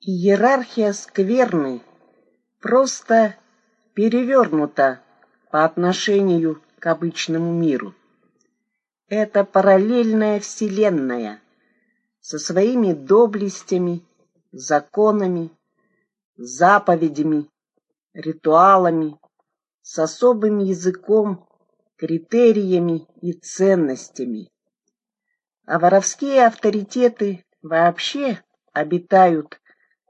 Иерархия скверны просто перевернута по отношению к обычному миру. Это параллельная вселенная со своими доблестями, законами, заповедями, ритуалами, с особым языком, критериями и ценностями. А воровские авторитеты вообще обитают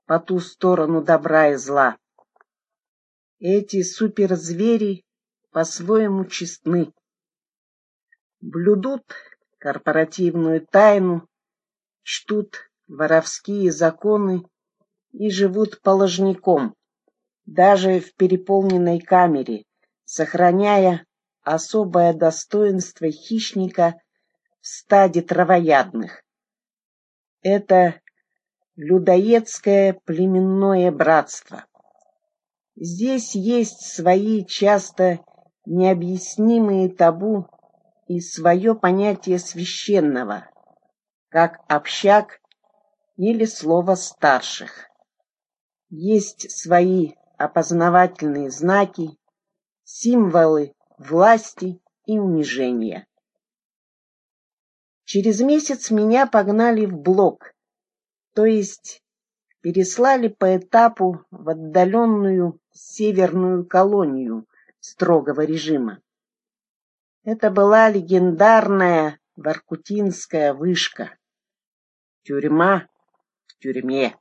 по ту сторону добра и зла. Эти суперзвери по-своему честны. Блюдут корпоративную тайну, чтут воровские законы и живут положником, даже в переполненной камере, сохраняя особое достоинство хищника в стаде травоядных. Это людоедское племенное братство. Здесь есть свои часто необъяснимые табу и свое понятие священного, как общак или слово старших. Есть свои опознавательные знаки, символы власти и унижения. Через месяц меня погнали в блок, то есть переслали по этапу в отдаленную северную колонию строгого режима. Это была легендарная Воркутинская вышка. Тюрьма в тюрьме.